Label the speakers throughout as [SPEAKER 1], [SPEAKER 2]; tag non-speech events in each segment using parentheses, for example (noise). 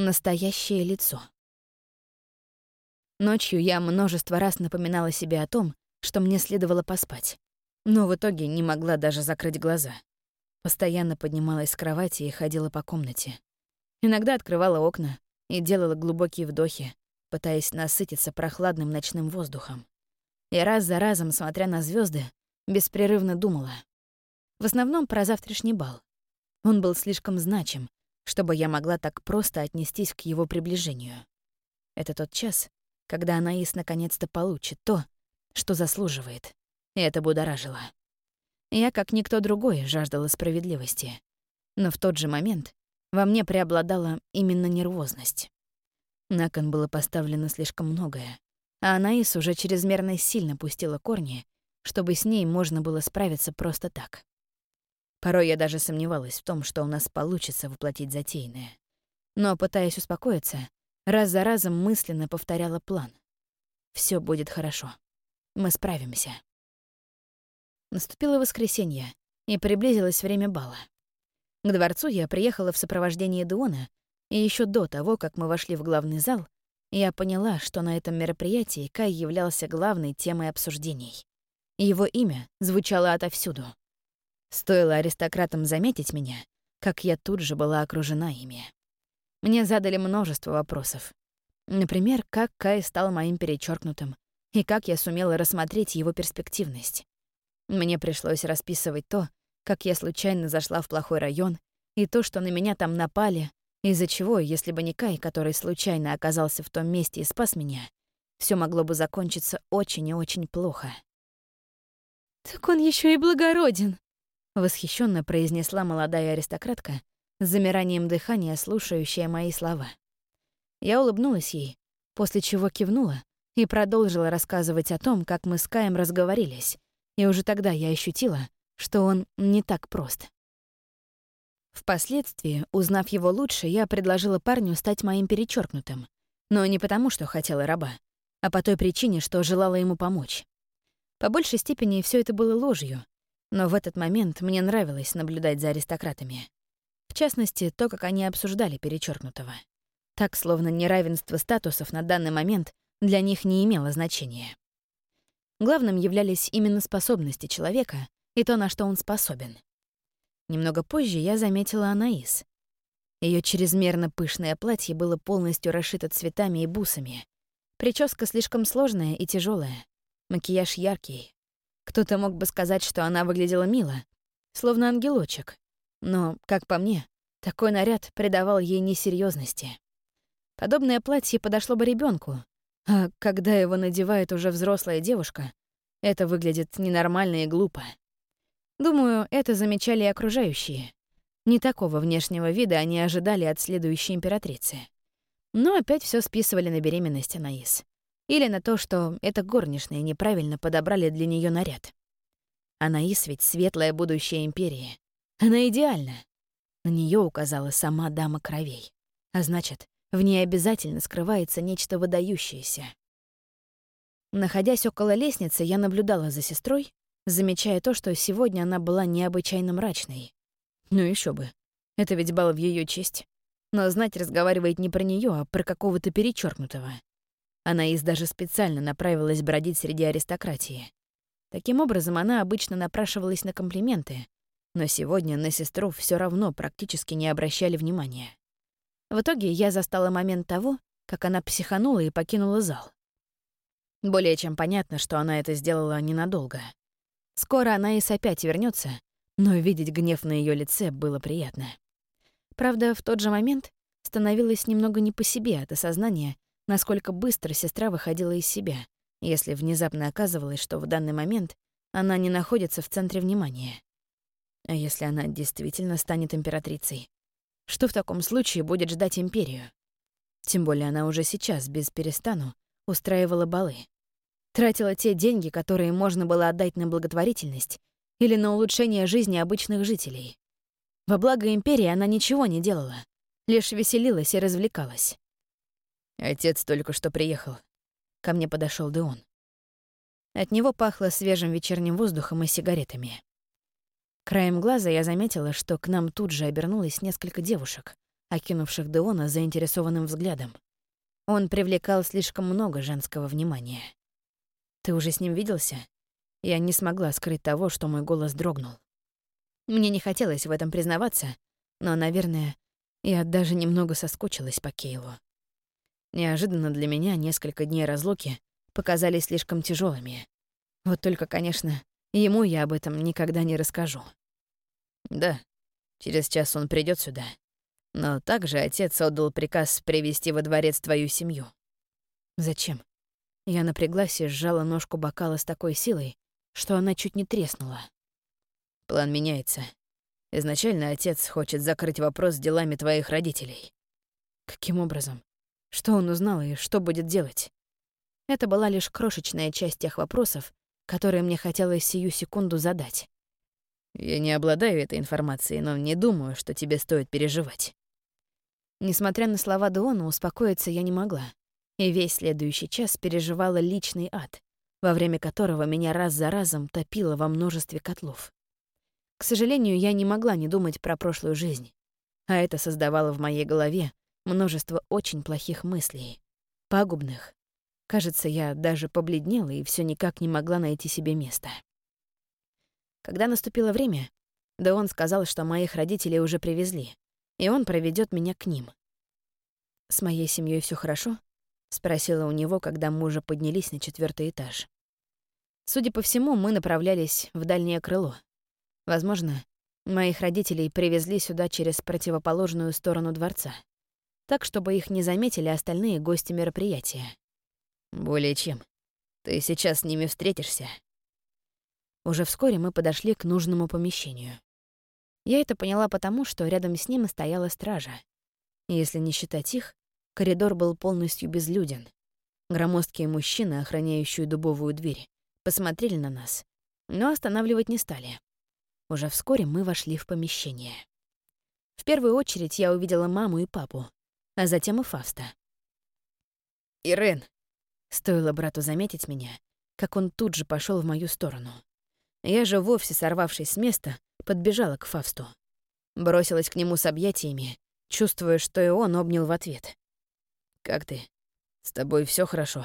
[SPEAKER 1] Настоящее лицо. Ночью я множество раз напоминала себе о том, что мне следовало поспать, но в итоге не могла даже закрыть глаза. Постоянно поднималась с кровати и ходила по комнате. Иногда открывала окна и делала глубокие вдохи, пытаясь насытиться прохладным ночным воздухом. И раз за разом, смотря на звезды, беспрерывно думала. В основном про завтрашний бал. Он был слишком значим, чтобы я могла так просто отнестись к его приближению. Это тот час, когда Анаис наконец-то получит то, что заслуживает, и это будоражило. Я, как никто другой, жаждала справедливости. Но в тот же момент во мне преобладала именно нервозность. На кон было поставлено слишком многое, а Анаис уже чрезмерно сильно пустила корни, чтобы с ней можно было справиться просто так. Порой я даже сомневалась в том, что у нас получится воплотить затеянное. Но, пытаясь успокоиться, раз за разом мысленно повторяла план. Все будет хорошо. Мы справимся. Наступило воскресенье, и приблизилось время бала. К дворцу я приехала в сопровождении Дуона, и еще до того, как мы вошли в главный зал, я поняла, что на этом мероприятии Кай являлся главной темой обсуждений. Его имя звучало отовсюду — Стоило аристократам заметить меня, как я тут же была окружена ими. Мне задали множество вопросов. Например, как Кай стал моим перечеркнутым, и как я сумела рассмотреть его перспективность. Мне пришлось расписывать то, как я случайно зашла в плохой район, и то, что на меня там напали, из-за чего, если бы не Кай, который случайно оказался в том месте и спас меня, все могло бы закончиться очень и очень плохо.
[SPEAKER 2] «Так он еще и благороден!»
[SPEAKER 1] Восхищенно произнесла молодая аристократка, с замиранием дыхания слушающая мои слова. Я улыбнулась ей, после чего кивнула и продолжила рассказывать о том, как мы с Каем разговорились, и уже тогда я ощутила, что он не так прост. Впоследствии, узнав его лучше, я предложила парню стать моим перечеркнутым, но не потому, что хотела раба, а по той причине, что желала ему помочь. По большей степени все это было ложью, но в этот момент мне нравилось наблюдать за аристократами. В частности, то, как они обсуждали перечеркнутого. Так, словно неравенство статусов на данный момент для них не имело значения. Главным являлись именно способности человека и то, на что он способен. Немного позже я заметила Анаис. Ее чрезмерно пышное платье было полностью расшито цветами и бусами. Прическа слишком сложная и тяжелая, макияж яркий, кто-то мог бы сказать, что она выглядела мило, словно ангелочек. Но, как по мне, такой наряд придавал ей несерьезности. Подобное платье подошло бы ребенку, а когда его надевает уже взрослая девушка, это выглядит ненормально и глупо. Думаю, это замечали и окружающие. Не такого внешнего вида они ожидали от следующей императрицы. Но опять все списывали на беременность Анаис. Или на то, что это горничные неправильно подобрали для нее наряд. Анаис ведь светлое будущее империи. Она идеальна. На нее указала сама дама кровей. А значит, в ней обязательно скрывается нечто выдающееся. Находясь около лестницы, я наблюдала за сестрой, замечая то, что сегодня она была необычайно мрачной. Ну еще бы. Это ведь бал в ее честь. Но знать разговаривает не про нее, а про какого-то перечеркнутого. Анаис даже специально направилась бродить среди аристократии. Таким образом, она обычно напрашивалась на комплименты, но сегодня на сестру все равно практически не обращали внимания. В итоге я застала момент того, как она психанула и покинула зал. Более чем понятно, что она это сделала ненадолго. Скоро Анаис опять вернется, но видеть гнев на ее лице было приятно. Правда, в тот же момент становилось немного не по себе от осознания, насколько быстро сестра выходила из себя, если внезапно оказывалось, что в данный момент она не находится в центре внимания. А если она действительно станет императрицей? Что в таком случае будет ждать империю? Тем более она уже сейчас, без перестану, устраивала балы. Тратила те деньги, которые можно было отдать на благотворительность или на улучшение жизни обычных жителей. Во благо империи она ничего не делала, лишь веселилась и развлекалась. Отец только что приехал. Ко мне подошел Деон. От него пахло свежим вечерним воздухом и сигаретами. Краем глаза я заметила, что к нам тут же обернулось несколько девушек, окинувших Деона заинтересованным взглядом. Он привлекал слишком много женского внимания. «Ты уже с ним виделся?» Я не смогла скрыть того, что мой голос дрогнул. Мне не хотелось в этом признаваться, но, наверное, я даже немного соскучилась по Кейлу. Неожиданно для меня несколько дней разлуки показались слишком тяжелыми. Вот только, конечно, ему я об этом никогда не расскажу. Да, через час он придет сюда. Но также отец отдал приказ привести во дворец твою семью. Зачем? Я напряглась и сжала ножку бокала с такой силой, что она чуть не треснула. План меняется. Изначально отец хочет закрыть вопрос с делами твоих родителей. Каким образом? Что он узнал и что будет делать? Это была лишь крошечная часть тех вопросов, которые мне хотелось сию секунду задать. Я не обладаю этой информацией, но не думаю, что тебе стоит переживать. Несмотря на слова Дуона, успокоиться я не могла. И весь следующий час переживала личный ад, во время которого меня раз за разом топило во множестве котлов. К сожалению, я не могла не думать про прошлую жизнь, а это создавало в моей голове множество очень плохих мыслей, пагубных. Кажется, я даже побледнела и все никак не могла найти себе места. Когда наступило время, да он сказал, что моих родителей уже привезли, и он проведет меня к ним. «С моей семьей все хорошо?» — спросила у него, когда мы уже поднялись на четвертый этаж. Судя по всему, мы направлялись в дальнее крыло. Возможно, моих родителей привезли сюда через противоположную сторону дворца так, чтобы их не заметили остальные гости мероприятия. «Более чем. Ты сейчас с ними встретишься». Уже вскоре мы подошли к нужному помещению. Я это поняла потому, что рядом с ним стояла стража. Если не считать их, коридор был полностью безлюден. Громоздкие мужчины, охраняющие дубовую дверь, посмотрели на нас, но останавливать не стали. Уже вскоре мы вошли в помещение. В первую очередь я увидела маму и папу, а затем и Фавста. «Ирен!» Стоило брату заметить меня, как он тут же пошел в мою сторону. Я же, вовсе сорвавшись с места, подбежала к Фавсту. Бросилась к нему с объятиями, чувствуя, что и он обнял в ответ. «Как ты? С тобой все хорошо?»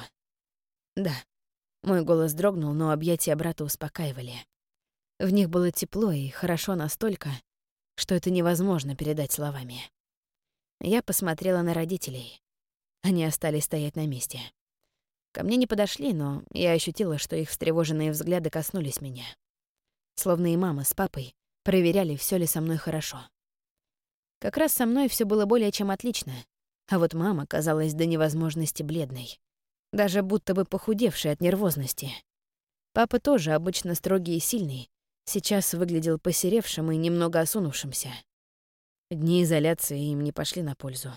[SPEAKER 1] «Да». Мой голос дрогнул, но объятия брата успокаивали. В них было тепло и хорошо настолько, что это невозможно передать словами. Я посмотрела на родителей. Они остались стоять на месте. Ко мне не подошли, но я ощутила, что их встревоженные взгляды коснулись меня. Словно и мама с папой проверяли, все ли со мной хорошо. Как раз со мной все было более чем отлично, а вот мама казалась до невозможности бледной, даже будто бы похудевшей от нервозности. Папа тоже обычно строгий и сильный, сейчас выглядел посеревшим и немного осунувшимся. Дни изоляции им не пошли на пользу.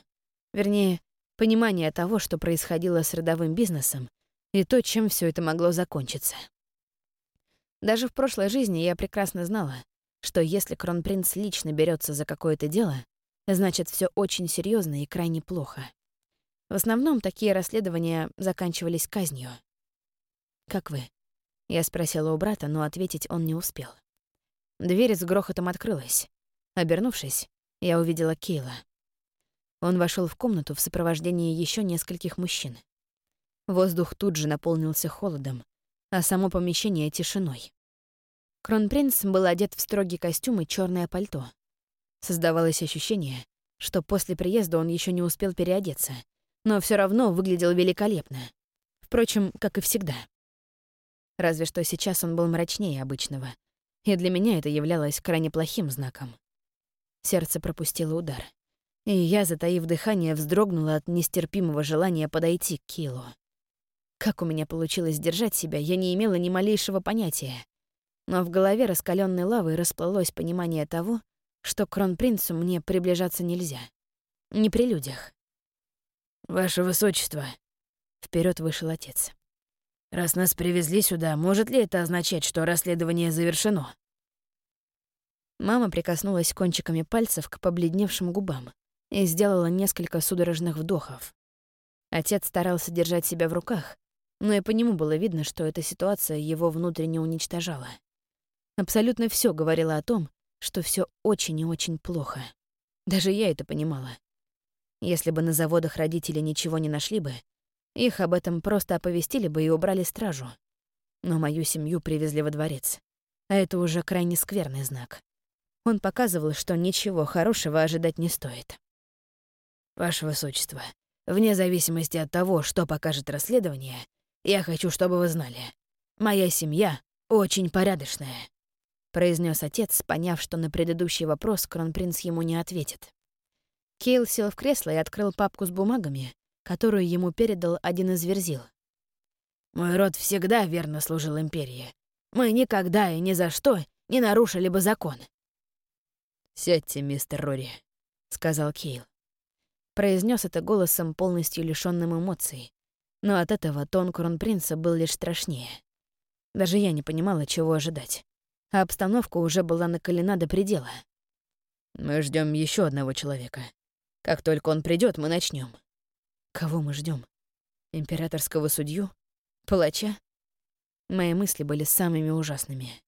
[SPEAKER 1] Вернее, понимание того, что происходило с родовым бизнесом, и то, чем все это могло закончиться. Даже в прошлой жизни я прекрасно знала, что если кронпринц лично берется за какое-то дело, значит, все очень серьезно и крайне плохо. В основном такие расследования заканчивались казнью. «Как вы?» Я спросила у брата, но ответить он не успел. Дверь с грохотом открылась. Обернувшись, я увидела Кейла. Он вошел в комнату в сопровождении еще нескольких мужчин. Воздух тут же наполнился холодом, а само помещение — тишиной. Кронпринц был одет в строгий костюм и черное пальто. Создавалось ощущение, что после приезда он еще не успел переодеться, но все равно выглядел великолепно. Впрочем, как и всегда. Разве что сейчас он был мрачнее обычного, и для меня это являлось крайне плохим знаком. Сердце пропустило удар. И я, затаив дыхание, вздрогнула от нестерпимого желания подойти к Килу. Как у меня получилось держать себя, я не имела ни малейшего понятия. Но в голове раскаленной лавой расплылось понимание того, что к кронпринцу мне приближаться нельзя. Не при людях. «Ваше Высочество», — вперед вышел отец. «Раз нас привезли сюда, может ли это означать, что расследование завершено?» Мама прикоснулась кончиками пальцев к побледневшим губам и сделала несколько судорожных вдохов. Отец старался держать себя в руках, но и по нему было видно, что эта ситуация его внутренне уничтожала. Абсолютно все говорило о том, что все очень и очень плохо. Даже я это понимала, Если бы на заводах родители ничего не нашли бы, их об этом просто оповестили бы и убрали стражу. Но мою семью привезли во дворец. А это уже крайне скверный знак. Он показывал, что ничего хорошего ожидать не стоит. «Ваше Высочество, вне зависимости от того, что покажет расследование, я хочу, чтобы вы знали. Моя семья очень порядочная», — произнес отец, поняв, что на предыдущий вопрос кронпринц ему не ответит. Кейл сел в кресло и открыл папку с бумагами, которую ему передал один из верзил. «Мой род всегда верно служил империи. Мы никогда и ни за что не нарушили бы закон». «Сядьте, мистер Рори», — сказал Кейл. Произнес это голосом, полностью лишенным эмоций. Но от этого тон кронпринца был лишь страшнее. Даже я не понимала, чего ожидать. А обстановка уже была накалена до предела. «Мы ждем еще одного человека. Как только он придет, мы начнем. Кого мы ждем? Императорского судью? Палача? Мои мысли были самыми ужасными.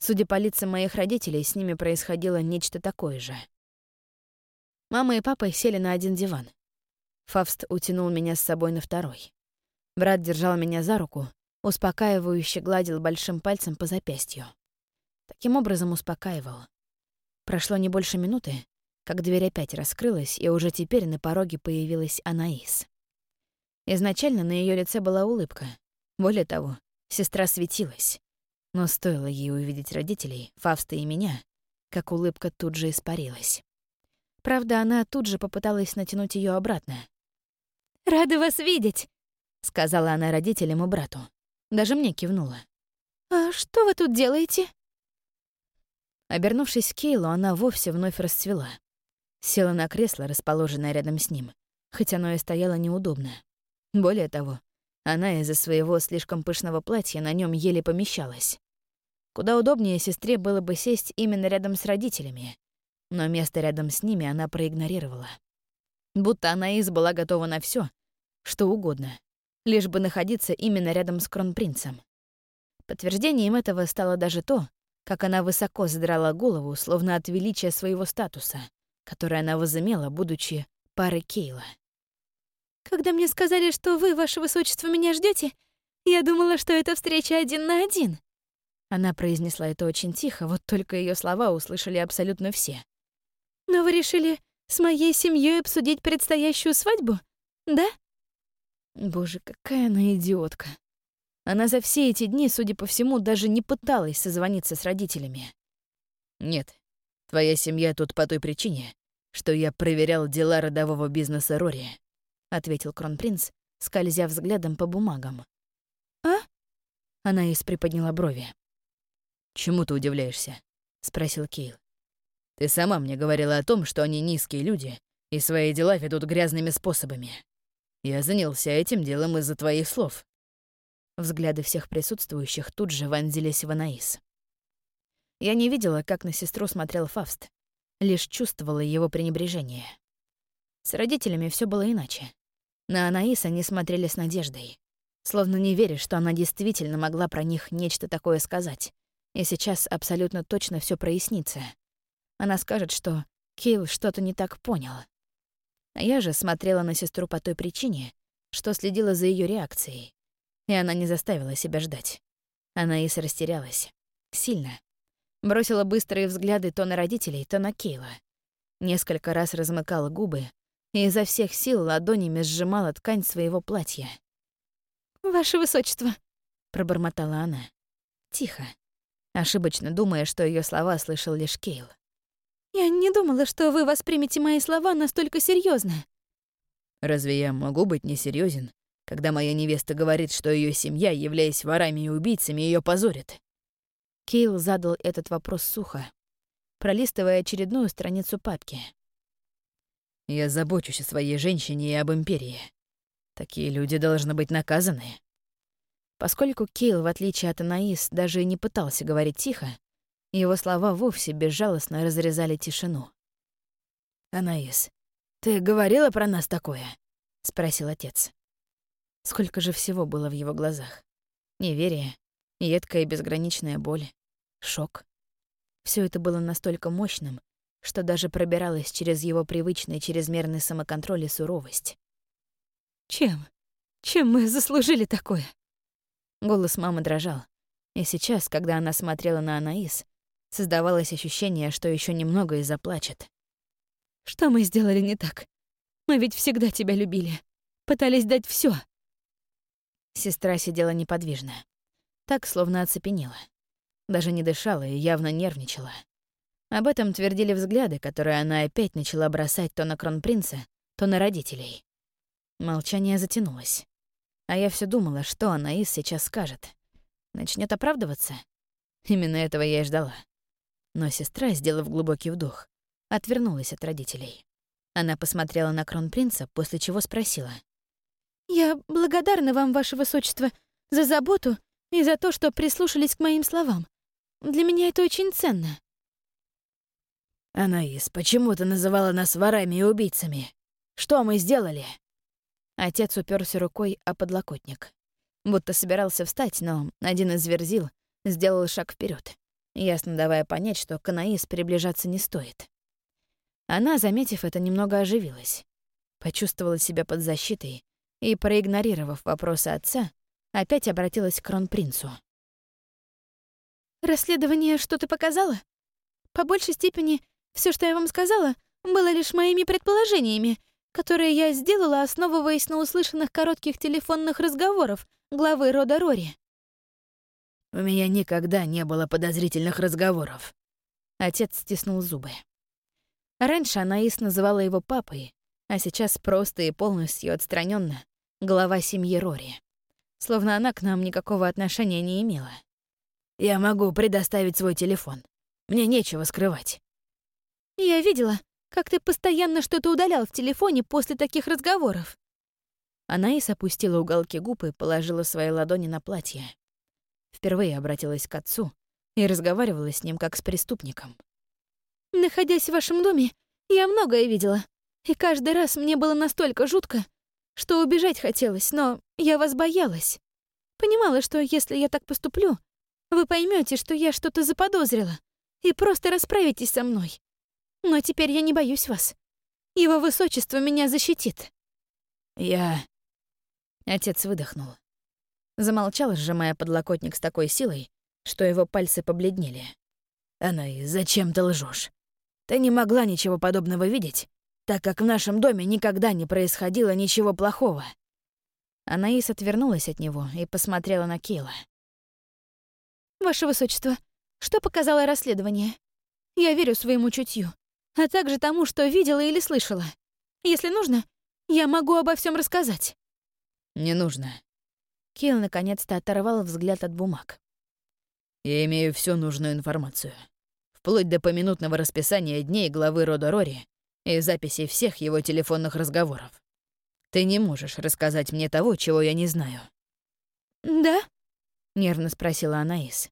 [SPEAKER 1] Судя по лицам моих родителей, с ними происходило нечто такое же. Мама и папа сели на один диван. Фавст утянул меня с собой на второй. Брат держал меня за руку, успокаивающе гладил большим пальцем по запястью. Таким образом успокаивал. Прошло не больше минуты, как дверь опять раскрылась, и уже теперь на пороге появилась Анаис. Изначально на ее лице была улыбка. Более того, сестра светилась. Но стоило ей увидеть родителей, Фавста и меня, как улыбка тут же испарилась. Правда, она тут же попыталась натянуть ее обратно.
[SPEAKER 2] «Рада вас видеть», — сказала она родителям и брату.
[SPEAKER 1] Даже мне кивнула.
[SPEAKER 2] «А что вы тут делаете?»
[SPEAKER 1] Обернувшись к Кейлу, она вовсе вновь расцвела. Села на кресло, расположенное рядом с ним, хоть оно и стояло неудобно. Более того, она из-за своего слишком пышного платья на нем еле помещалась. Куда удобнее сестре было бы сесть именно рядом с родителями, но место рядом с ними она проигнорировала. Будто Анаис была готова на все, что угодно, лишь бы находиться именно рядом с кронпринцем. Подтверждением этого стало даже то, как она высоко задрала голову, словно от величия своего статуса, который она возымела, будучи парой Кейла.
[SPEAKER 2] «Когда мне сказали, что вы, ваше высочество, меня ждете, я думала, что это встреча один на один».
[SPEAKER 1] Она произнесла это очень тихо, вот только ее слова услышали абсолютно все.
[SPEAKER 2] Но вы решили с моей семьей обсудить предстоящую свадьбу, да?
[SPEAKER 1] Боже, какая она идиотка. Она за все эти дни, судя по всему, даже не пыталась созвониться с родителями. Нет, твоя семья тут по той причине, что я проверял дела родового бизнеса Рори, ответил кронпринц, скользя взглядом по бумагам.
[SPEAKER 2] А?
[SPEAKER 1] Она из приподняла брови. Чему ты удивляешься? спросил Кейл. Ты сама мне говорила о том, что они низкие люди и свои дела ведут грязными способами. Я занялся этим делом из-за твоих слов». Взгляды всех присутствующих тут же вонзились в Анаис. Я не видела, как на сестру смотрел Фавст, лишь чувствовала его пренебрежение. С родителями все было иначе. На Анаис они смотрели с надеждой, словно не веря, что она действительно могла про них нечто такое сказать, и сейчас абсолютно точно все прояснится — она скажет, что Кейл что-то не так понял. А я же смотрела на сестру по той причине, что следила за ее реакцией. И она не заставила себя ждать. Она и растерялась. Сильно. Бросила быстрые взгляды то на родителей, то на Кейла. Несколько раз размыкала губы и изо всех сил ладонями сжимала ткань своего платья.
[SPEAKER 2] «Ваше высочество», —
[SPEAKER 1] пробормотала она. Тихо, ошибочно думая, что ее слова слышал лишь Кейл.
[SPEAKER 2] Я не думала, что вы воспримете мои слова настолько серьезно.
[SPEAKER 1] Разве я могу быть несерьезен, когда моя невеста говорит, что ее семья, являясь ворами и убийцами, ее позорит? Кейл задал этот вопрос сухо, пролистывая очередную страницу папки. Я забочусь о своей женщине и об империи. Такие люди должны быть наказаны. Поскольку Кейл, в отличие от Анаис, даже и не пытался говорить тихо, его слова вовсе безжалостно разрезали тишину. «Анаис, ты говорила про нас такое?» — спросил отец. Сколько же всего было в его глазах. Неверие, едкая безграничная боль, шок. Все это было настолько мощным, что даже пробиралась через его привычный чрезмерный самоконтроль и суровость.
[SPEAKER 2] «Чем? Чем мы заслужили такое?»
[SPEAKER 1] Голос мамы дрожал, и сейчас, когда она смотрела на Анаис, создавалось ощущение, что еще немного и заплачет.
[SPEAKER 2] «Что мы сделали не так? Мы ведь всегда тебя любили. Пытались дать все.
[SPEAKER 1] Сестра сидела неподвижно, так, словно оцепенела. Даже не дышала и явно нервничала. Об этом твердили взгляды, которые она опять начала бросать то на кронпринца, то на родителей. Молчание затянулось. А я все думала, что Анаис сейчас скажет. Начнет оправдываться? Именно этого я и ждала. Но сестра, сделав глубокий вдох, отвернулась от родителей. Она посмотрела на кронпринца, после чего спросила.
[SPEAKER 2] «Я благодарна вам, ваше высочество, за заботу и за то, что прислушались к моим словам. Для меня это очень ценно».
[SPEAKER 1] «Анаис, почему ты называла нас ворами и убийцами? Что мы сделали?» Отец уперся рукой о подлокотник. Будто собирался встать, но один из верзил сделал шаг вперед, ясно давая понять, что к Анаис приближаться не стоит. Она, заметив это, немного оживилась. Почувствовала себя под защитой и, проигнорировав вопросы отца, опять обратилась к кронпринцу.
[SPEAKER 2] «Расследование что-то показало? По большей степени все, что я вам сказала, было лишь моими предположениями, которые я сделала, основываясь на услышанных коротких телефонных разговоров главы рода Рори.
[SPEAKER 1] «У меня никогда не было подозрительных разговоров». Отец стиснул зубы. Раньше Анаис называла его папой, а сейчас просто и полностью отстраненно глава семьи Рори. Словно она к нам никакого отношения не имела. «Я могу предоставить свой телефон. Мне нечего скрывать».
[SPEAKER 2] «Я видела, как ты постоянно что-то удалял в телефоне после таких разговоров».
[SPEAKER 1] Анаис опустила уголки губ и положила свои ладони на платье. Впервые обратилась к отцу и разговаривала с ним как с преступником.
[SPEAKER 2] «Находясь в вашем доме, я многое видела, и каждый раз мне было настолько жутко, что убежать хотелось, но я вас боялась. Понимала, что если я так поступлю, вы поймете, что я что-то заподозрила, и просто расправитесь со мной. Но теперь я не боюсь вас. Его высочество меня защитит».
[SPEAKER 1] «Я...» Отец выдохнул. Замолчал, сжимая подлокотник с такой силой, что его пальцы побледнели. «Анай, зачем ты лжешь? Ты не могла ничего подобного видеть, так как в нашем доме никогда не происходило ничего плохого». Анаис отвернулась от него и посмотрела на Кейла.
[SPEAKER 2] «Ваше высочество, что показало расследование? Я верю своему чутью а также тому, что видела или слышала. Если нужно, я могу обо всем рассказать».
[SPEAKER 1] «Не нужно». Килл наконец-то оторвал взгляд от бумаг. «Я имею всю нужную информацию. Вплоть до поминутного расписания дней главы рода Рори и записей всех его телефонных разговоров. Ты не можешь рассказать мне того, чего я не знаю».
[SPEAKER 2] «Да?»
[SPEAKER 1] — нервно спросила Анаис.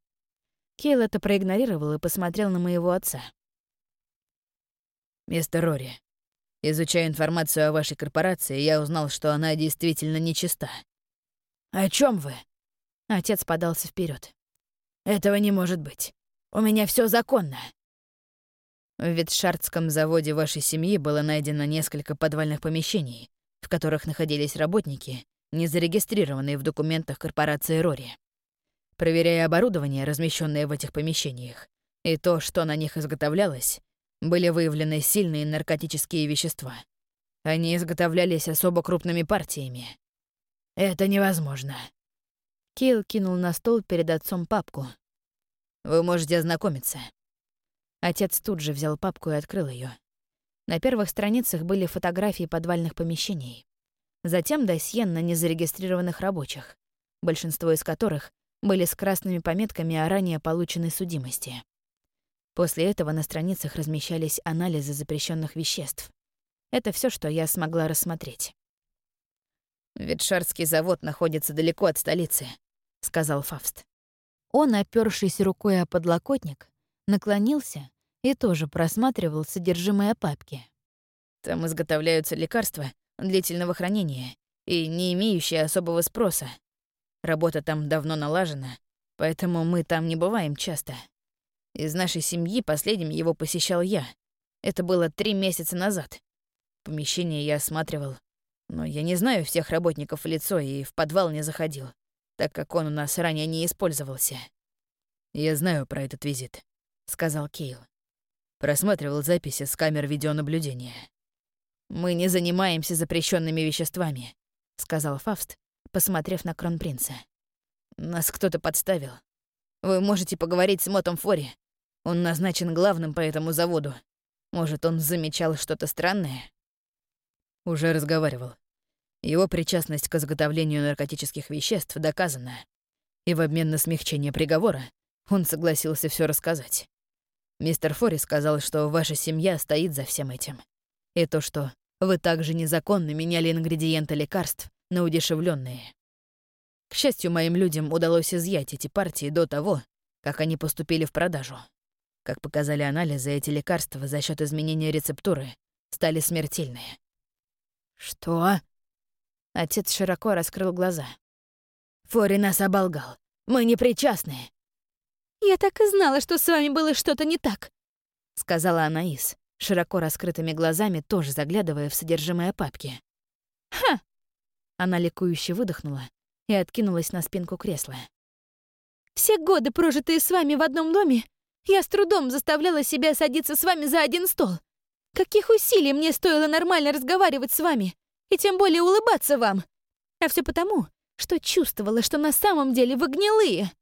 [SPEAKER 1] Кейл это проигнорировал и посмотрел на моего отца. «Мистер Рори, изучая информацию о вашей корпорации, я узнал, что она действительно нечиста». «О чем вы?» Отец подался вперед. «Этого не может быть. У меня все законно». В Ветшардском заводе вашей семьи было найдено несколько подвальных помещений, в которых находились работники, не зарегистрированные в документах корпорации Рори. Проверяя оборудование, размещенное в этих помещениях, и то, что на них изготовлялось, были выявлены сильные наркотические вещества. Они изготовлялись особо крупными партиями. Это невозможно. Килл кинул на стол перед отцом папку. Вы можете ознакомиться. Отец тут же взял папку и открыл ее. На первых страницах были фотографии подвальных помещений. Затем досье на незарегистрированных рабочих, большинство из которых были с красными пометками о ранее полученной судимости. После этого на страницах размещались анализы запрещенных веществ. Это все, что я смогла рассмотреть. «Ветшарский завод находится далеко от столицы», — сказал Фавст. Он, опёршись рукой о подлокотник, наклонился и тоже просматривал содержимое папки. Там изготовляются лекарства длительного хранения и не имеющие особого спроса. Работа там давно налажена, поэтому мы там не бываем часто. Из нашей семьи последним его посещал я. Это было три месяца назад. Помещение я осматривал, но я не знаю всех работников в лицо и в подвал не заходил, так как он у нас ранее не использовался. «Я знаю про этот визит», — сказал Кейл. Просматривал записи с камер видеонаблюдения. «Мы не занимаемся запрещенными веществами», — сказал Фавст, посмотрев на кронпринца. «Нас кто-то подставил. Вы можете поговорить с Мотом Фори. Он назначен главным по этому заводу. Может, он замечал что-то странное?» Уже разговаривал. Его причастность к изготовлению наркотических веществ доказана. И в обмен на смягчение приговора он согласился все рассказать. Мистер Фори сказал, что ваша семья стоит за всем этим. И то, что вы также незаконно меняли ингредиенты лекарств на удешевленные. К счастью, моим людям удалось изъять эти партии до того, как они поступили в продажу. Как показали анализы, эти лекарства за счет изменения рецептуры стали смертельные. «Что?» Отец широко раскрыл глаза. «Фори нас оболгал. Мы не причастны».
[SPEAKER 2] «Я так и знала, что с вами было что-то не так», — сказала
[SPEAKER 1] Анаис, широко раскрытыми глазами, тоже заглядывая в содержимое папки.
[SPEAKER 2] «Ха!»
[SPEAKER 1] Она ликующе выдохнула и откинулась на спинку кресла.
[SPEAKER 2] «Все годы, прожитые с вами в одном доме, я с трудом заставляла себя садиться с вами за один стол. Каких усилий мне стоило нормально разговаривать с вами, и тем более улыбаться вам. А все потому, что чувствовала, что на самом деле вы гнилые.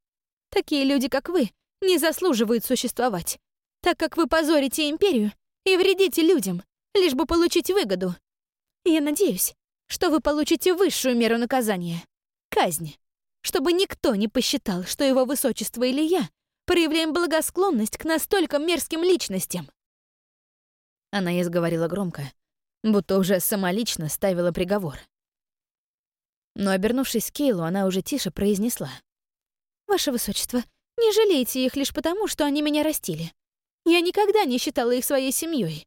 [SPEAKER 2] Такие люди, как вы, не заслуживают существовать, так как вы позорите империю и вредите людям, лишь бы получить выгоду. Я надеюсь, что вы получите высшую меру наказания — казнь, чтобы никто не посчитал, что его высочество или я проявляем благосклонность к настолько мерзким личностям.
[SPEAKER 1] Она изговорила громко, будто уже самолично ставила приговор. Но, обернувшись к Кейлу, она уже тише произнесла.
[SPEAKER 2] «Ваше Высочество, не жалейте их лишь потому, что они меня растили. Я никогда не считала их своей семьей.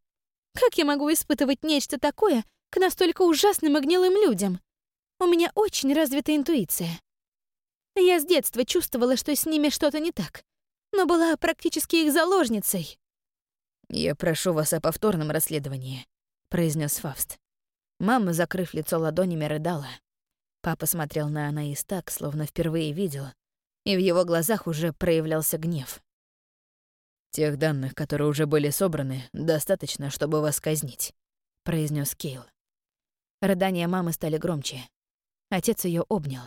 [SPEAKER 2] Как я могу испытывать нечто такое к настолько ужасным и гнилым людям? У меня очень развита интуиция. Я с детства чувствовала, что с ними что-то не так, но была практически их заложницей.
[SPEAKER 1] «Я прошу вас о повторном расследовании», — произнес Фавст. Мама, закрыв лицо ладонями, рыдала. Папа смотрел на Анаис так, словно впервые видел, и в его глазах уже проявлялся гнев. «Тех данных, которые уже были собраны, достаточно, чтобы вас казнить», — произнес Кейл. Рыдания мамы стали громче. Отец ее обнял.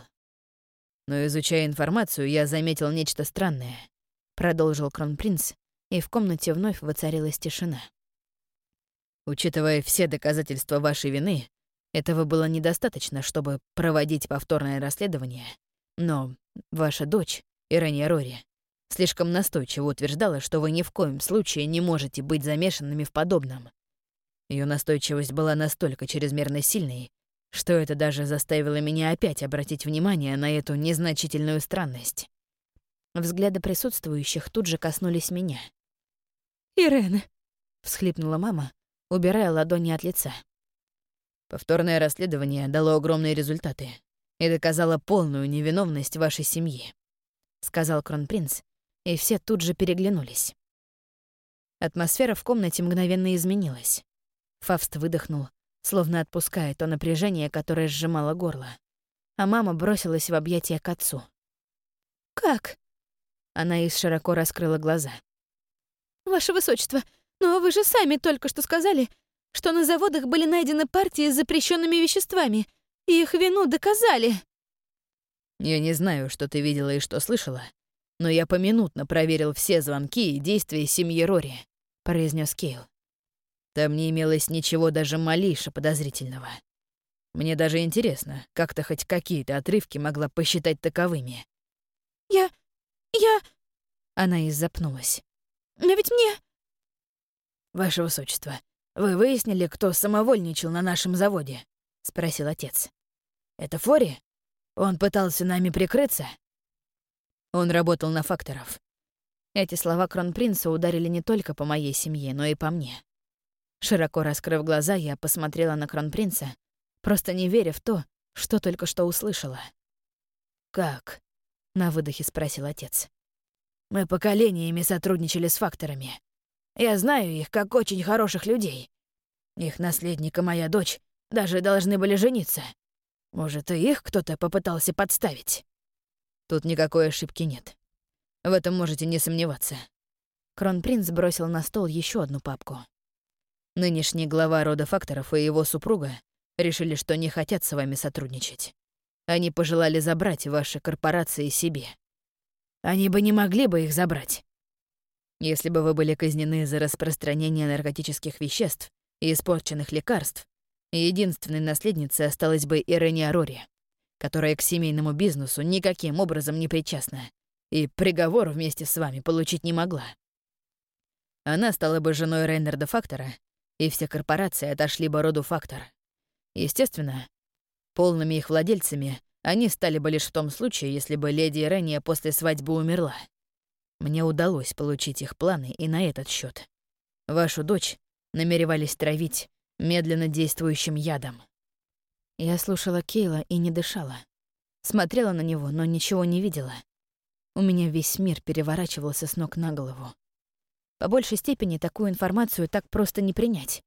[SPEAKER 1] «Но изучая информацию, я заметил нечто странное», — продолжил кронпринц, и в комнате вновь воцарилась тишина. Учитывая все доказательства вашей вины, этого было недостаточно, чтобы проводить повторное расследование, но ваша дочь, Ирэния Рори, слишком настойчиво утверждала, что вы ни в коем случае не можете быть замешанными в подобном. Ее настойчивость была настолько чрезмерно сильной, что это даже заставило меня опять обратить внимание на эту незначительную странность. Взгляды присутствующих тут же коснулись меня —
[SPEAKER 2] «Ирен!»
[SPEAKER 1] — всхлипнула мама, убирая ладони от лица. Повторное расследование дало огромные результаты и доказало полную невиновность вашей семьи, — сказал кронпринц, и все тут же переглянулись. Атмосфера в комнате мгновенно изменилась. Фавст выдохнул, словно отпуская то напряжение, которое сжимало горло. А мама бросилась в объятия к отцу.
[SPEAKER 2] «Как?»
[SPEAKER 1] Она из широко раскрыла глаза.
[SPEAKER 2] «Ваше Высочество, но вы же сами только что сказали, что на заводах были найдены партии с запрещенными веществами, и их вину доказали».
[SPEAKER 1] «Я не знаю, что ты видела и что слышала, но я поминутно проверил все звонки и действия семьи Рори», — произнес Кейл. «Там не имелось ничего даже малейше подозрительного. Мне даже интересно, как ты хоть какие-то отрывки могла посчитать таковыми».
[SPEAKER 2] «Я... я...»
[SPEAKER 1] Она и запнулась.
[SPEAKER 2] Но ведь мне...»
[SPEAKER 1] «Ваше Высочество, вы выяснили, кто самовольничал на нашем заводе?» — спросил отец. «Это Фори? Он пытался нами прикрыться?» Он работал на факторов. Эти слова кронпринца ударили не только по моей семье, но и по мне. Широко раскрыв глаза, я посмотрела на кронпринца, просто не веря в то, что только что услышала. «Как?» — на выдохе спросил отец. Мы поколениями сотрудничали с факторами.
[SPEAKER 3] Я знаю их как очень хороших людей. Их наследник и моя дочь даже должны были жениться. Может, и их кто-то попытался подставить?
[SPEAKER 1] Тут никакой ошибки нет. В этом можете не сомневаться. Кронпринц бросил на стол еще одну папку. Нынешний глава рода факторов и его супруга решили, что не хотят с вами сотрудничать. Они пожелали забрать ваши корпорации себе.
[SPEAKER 3] Они бы не могли бы их забрать.
[SPEAKER 1] Если бы вы были казнены за распространение наркотических веществ и испорченных лекарств, единственной наследницей осталась бы Ирэния Рори, которая к семейному бизнесу никаким образом не причастна и приговор вместе с вами получить не могла. Она стала бы женой Рейнарда Фактора, и все корпорации отошли бы роду Фактор. Естественно, полными их владельцами они стали бы лишь в том случае, если бы леди Рения после свадьбы умерла. Мне удалось получить их планы и на этот счет. Вашу дочь намеревались травить медленно действующим ядом. Я слушала Кейла и не дышала. Смотрела на него, но ничего не видела. У меня весь мир переворачивался с ног на голову. По большей степени такую информацию так просто не принять.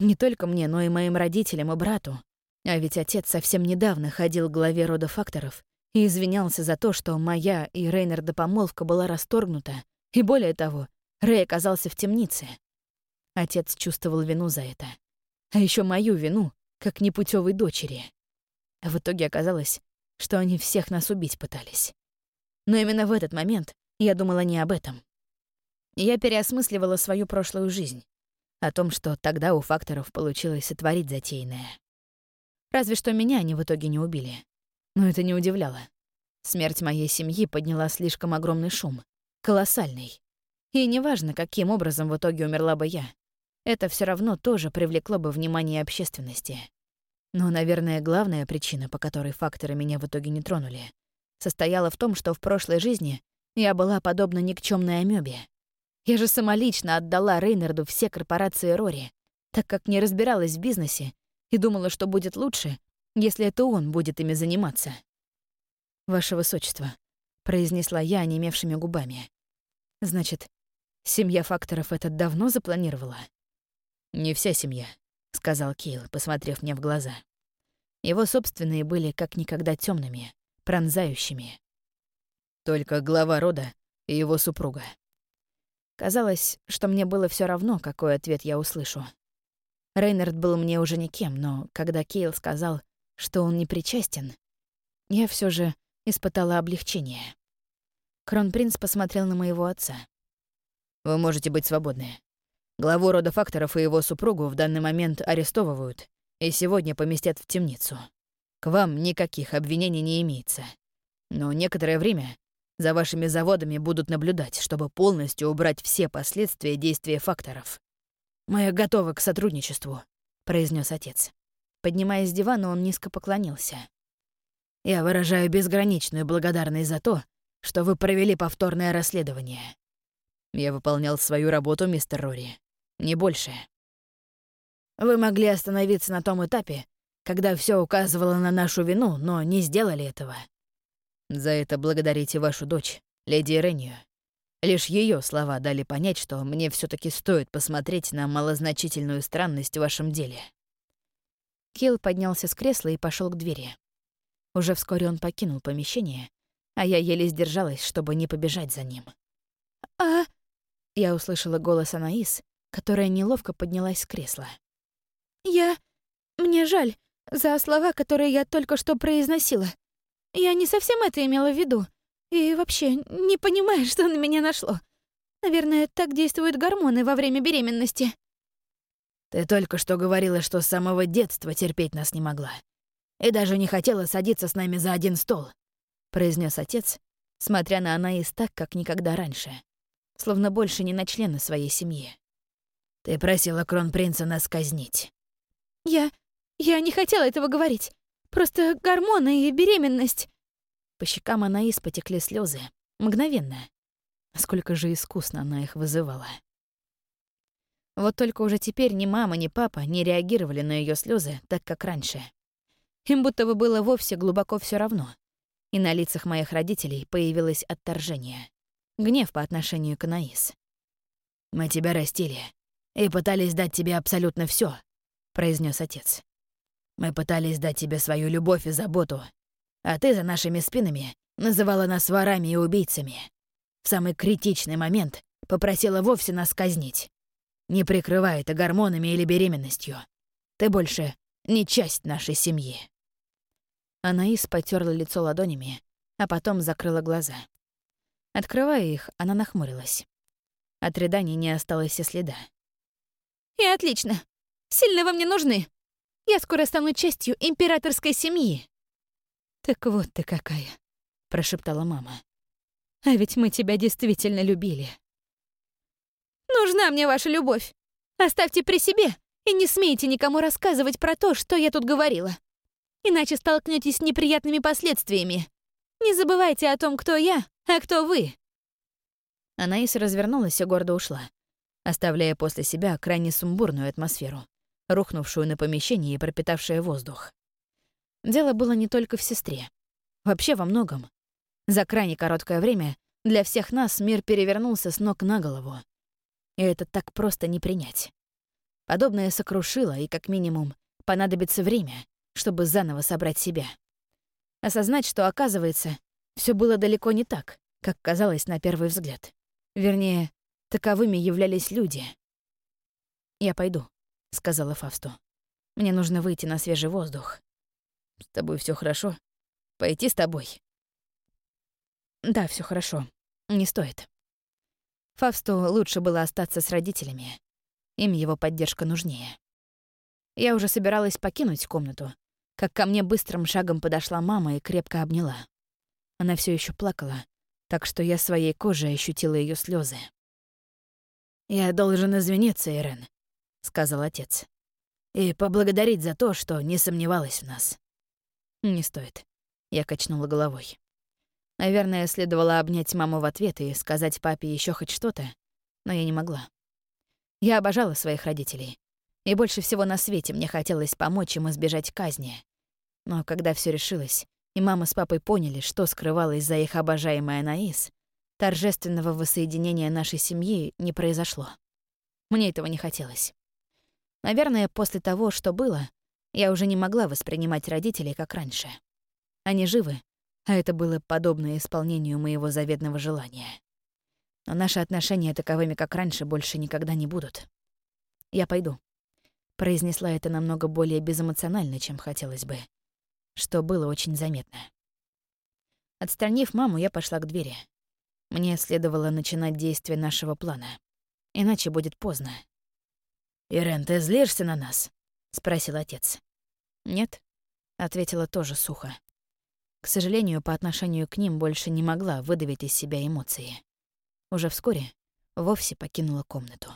[SPEAKER 1] Не только мне, но и моим родителям и брату. А ведь отец совсем недавно ходил к главе рода факторов и извинялся за то, что моя и Рейнарда помолвка была расторгнута, и более того, Рэй оказался в темнице. Отец чувствовал вину за это. А еще мою вину, как непутевой дочери. В итоге оказалось, что они всех нас убить пытались. Но именно в этот момент я думала не об этом. Я переосмысливала свою прошлую жизнь. О том, что тогда у факторов получилось сотворить затеянное. Разве что меня они в итоге не убили. Но это не удивляло. Смерть моей семьи подняла слишком огромный шум. Колоссальный. И неважно, каким образом в итоге умерла бы я. Это все равно тоже привлекло бы внимание общественности. Но, наверное, главная причина, по которой факторы меня в итоге не тронули, состояла в том, что в прошлой жизни я была подобна никчемной амебе. Я же самолично отдала Рейнарду все корпорации Рори, так как не разбиралась в бизнесе и думала, что будет лучше, если это он будет ими заниматься. «Ваше Высочество», — произнесла я онемевшими губами. «Значит, семья факторов это давно запланировала?» «Не вся семья», — сказал Кейл, посмотрев мне в глаза. Его собственные были как никогда темными, пронзающими. Только глава рода и его супруга. Казалось, что мне было все равно, какой ответ я услышу. Рейнард был мне уже никем, но когда Кейл сказал, что он не причастен, я все же испытала облегчение. Кронпринц посмотрел на моего отца. «Вы можете быть свободны. Главу рода факторов и его супругу в данный момент арестовывают и сегодня поместят в темницу. К вам никаких обвинений не имеется. Но некоторое время за вашими заводами будут наблюдать, чтобы полностью убрать все последствия действия факторов. «Мы готовы к сотрудничеству», — произнес отец. Поднимаясь с дивана, он низко поклонился. «Я выражаю безграничную благодарность за то, что вы провели повторное расследование. Я выполнял свою работу, мистер Рори. Не больше. Вы могли остановиться на том этапе, когда все указывало на нашу вину, но не сделали этого. За это благодарите вашу дочь, леди Ренью. Лишь ее слова дали понять, что мне все таки стоит посмотреть на малозначительную странность в вашем деле. Килл поднялся с кресла и пошел к двери. Уже вскоре он покинул помещение, а я еле сдержалась, чтобы не побежать за ним.
[SPEAKER 2] «А...»
[SPEAKER 1] Я услышала голос Анаис, которая неловко поднялась с кресла.
[SPEAKER 2] «Я... Мне жаль за слова, которые я только что произносила. Я не совсем это имела в виду. И вообще, не понимаю, (laughs) что на меня нашло. Наверное, так действуют гормоны во время беременности.
[SPEAKER 3] Ты только что говорила, что с самого детства терпеть нас не могла. И даже не хотела садиться с нами за один стол, произнес отец, смотря на Анаис так, как никогда раньше. Словно больше не на члена своей семьи. Ты просила кронпринца нас казнить.
[SPEAKER 2] Я... я не хотела этого говорить. Просто гормоны и беременность.
[SPEAKER 1] По щекам Анаис потекли слезы. Мгновенно. Сколько же искусно она их вызывала. Вот только уже теперь ни мама, ни папа не реагировали на ее слезы так, как раньше. Им будто бы было вовсе глубоко все равно. И на лицах моих родителей появилось отторжение. Гнев по отношению к Анаис.
[SPEAKER 3] Мы тебя растили и пытались дать тебе абсолютно все, произнес отец. Мы пытались дать тебе свою любовь и заботу, а ты за нашими спинами называла нас ворами и убийцами. В самый критичный момент попросила вовсе нас казнить. Не прикрывай это гормонами или беременностью. Ты больше не часть нашей семьи.
[SPEAKER 1] Анаис потерла лицо ладонями, а потом закрыла глаза. Открывая их, она нахмурилась. От рыданий не осталось и следа.
[SPEAKER 2] «И отлично. Сильно вы мне нужны. Я скоро стану частью императорской семьи».
[SPEAKER 1] «Так вот ты какая», — прошептала мама. «А ведь мы тебя действительно любили».
[SPEAKER 2] «Нужна мне ваша любовь. Оставьте при себе и не смейте никому рассказывать про то, что я тут говорила. Иначе столкнетесь с неприятными последствиями. Не забывайте о том, кто я, а кто вы».
[SPEAKER 1] Анаис развернулась и гордо ушла, оставляя после себя крайне сумбурную атмосферу, рухнувшую на помещение и пропитавшее воздух. Дело было не только в сестре. Вообще во многом. За крайне короткое время для всех нас мир перевернулся с ног на голову. И это так просто не принять. Подобное сокрушило, и как минимум понадобится время, чтобы заново собрать себя. Осознать, что, оказывается, все было далеко не так, как казалось на первый взгляд. Вернее, таковыми являлись люди. «Я пойду», — сказала Фавсту. «Мне нужно выйти на свежий воздух». «С тобой все хорошо? Пойти с тобой?» «Да, все хорошо. Не стоит». Фавсту лучше было остаться с родителями. Им его поддержка нужнее. Я уже собиралась покинуть комнату, как ко мне быстрым шагом подошла мама и крепко обняла. Она все еще плакала, так что я своей кожей ощутила ее слезы.
[SPEAKER 3] «Я должен извиниться, Ирен», — сказал отец. «И поблагодарить за то, что не сомневалась в нас».
[SPEAKER 1] «Не стоит», — я качнула головой. Наверное, следовало обнять маму в ответ и сказать папе еще хоть что-то, но я не могла. Я обожала своих родителей, и больше всего на свете мне хотелось помочь им избежать казни. Но когда все решилось, и мама с папой поняли, что скрывалось за их обожаемой Анаис, торжественного воссоединения нашей семьи не произошло. Мне этого не хотелось. Наверное, после того, что было, я уже не могла воспринимать родителей как раньше. Они живы, а это было подобно исполнению моего заветного желания. Но наши отношения таковыми, как раньше, больше никогда не будут. Я пойду. Произнесла это намного более безэмоционально, чем хотелось бы что было очень заметно. Отстранив маму, я пошла к двери. Мне следовало начинать действие нашего плана. Иначе будет поздно.
[SPEAKER 3] «Ирен, ты злишься на нас?» — спросил отец.
[SPEAKER 1] «Нет», — ответила тоже сухо. К сожалению, по отношению к ним больше не могла выдавить из себя эмоции. Уже вскоре вовсе покинула комнату.